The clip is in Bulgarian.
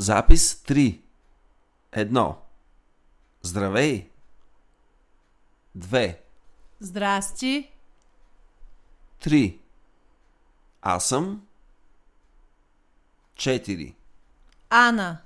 Запис 3. 1. Здравей. Две. Здрасти. Три. Аз съм. Четири. Ана.